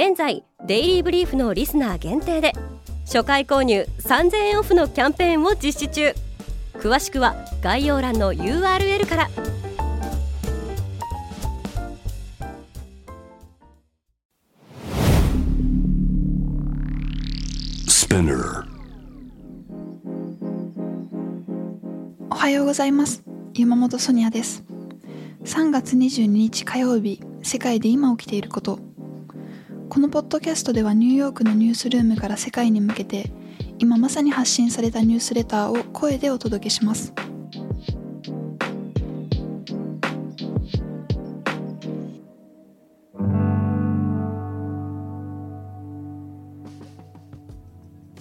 現在デイリーブリーフのリスナー限定で初回購入3000円オフのキャンペーンを実施中。詳しくは概要欄の URL から。おはようございます。山本ソニアです。3月22日火曜日世界で今起きていることこのポッドキャストではニューヨークのニュースルームから世界に向けて今まさに発信されたニュースレターを声でお届けします。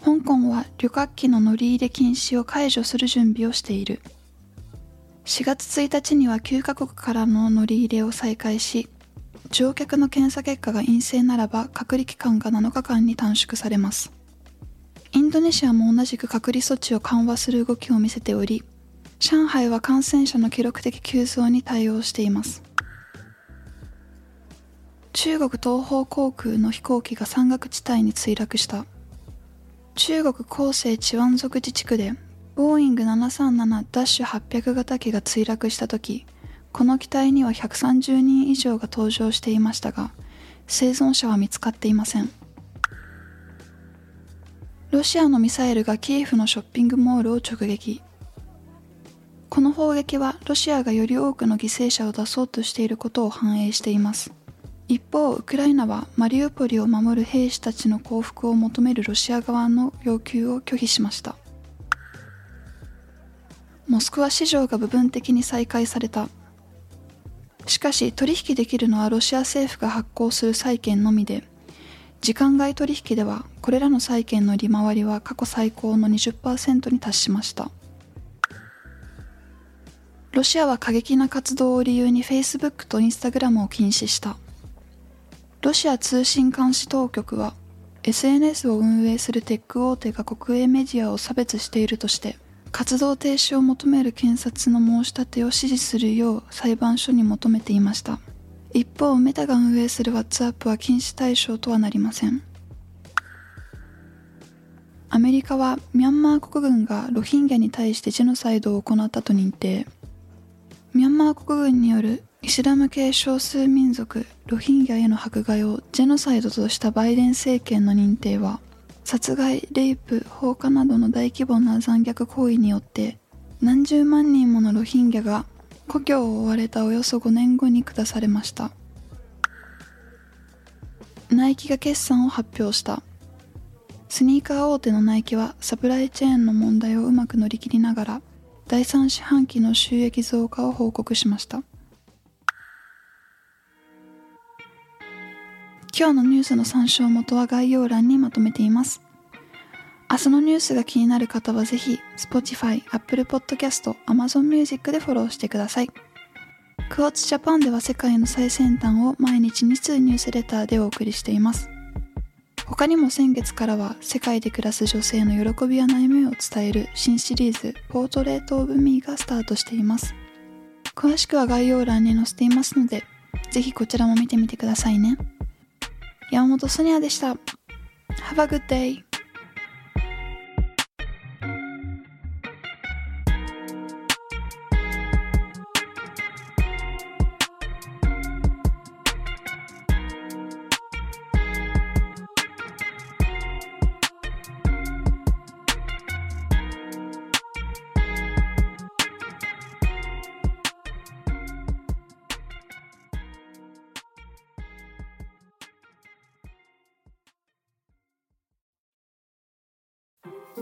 香港は旅客機の乗り入れ禁止を解除する準備をしている。4月1日には9カ国からの乗り入れを再開し乗客の検査結果が陰性ならば隔離期間が7日間に短縮されます。インドネシアも同じく隔離措置を緩和する動きを見せており上海は感染者の記録的急増に対応しています。中国東方航空の飛行機が山岳地帯に墜落した。中国広西チワン族自治区でボーイング737-800型機が墜落した時この機体には130人以上が搭乗していましたが生存者は見つかっていません。ロシアのミサイルがキエフのショッピングモールを直撃。この砲撃はロシアがより多くの犠牲者を出そうとしていることを反映しています。一方ウクライナはマリウポリを守る兵士たちの降伏を求めるロシア側の要求を拒否しました。モスクワ市場が部分的に再開された。しかし取引できるのはロシア政府が発行する債券のみで時間外取引ではこれらの債券の利回りは過去最高の20%に達しました。ロシアは過激な活動を理由に Facebook と Instagram を禁止した。ロシア通信監視当局は SNS を運営するテック大手が国営メディアを差別しているとして活動停止を求める検察の申し立てを支持するよう裁判所に求めていました。一方メタが運営する WhatsApp は禁止対象とはなりません。アメリカはミャンマー国軍がロヒンギャに対してジェノサイドを行ったと認定。ミャンマー国軍によるイスラム系少数民族ロヒンギャへの迫害をジェノサイドとしたバイデン政権の認定は殺害、レイプ、放火などの大規模な残虐行為によって何十万人ものロヒンギャが故郷を追われたおよそ5年後に下されました。ナイキが決算を発表した。スニーカー大手のナイキはサプライチェーンの問題をうまく乗り切りながら第3四半期の収益増加を報告しました。今日のニュースの参照元は概要欄にまとめています。明日のニュースが気になる方はぜひ Spotify、Apple Podcast、Amazon Music でフォローしてください。クォーツジャパンでは世界の最先端を毎日2通ニュースレターでお送りしています。他にも先月からは世界で暮らす女性の喜びや悩みを伝える新シリーズポートレートオブミーがスタートしています。詳しくは概要欄に載せていますので、ぜひこちらも見てみてくださいね。山本ソニアでした。Have a good day!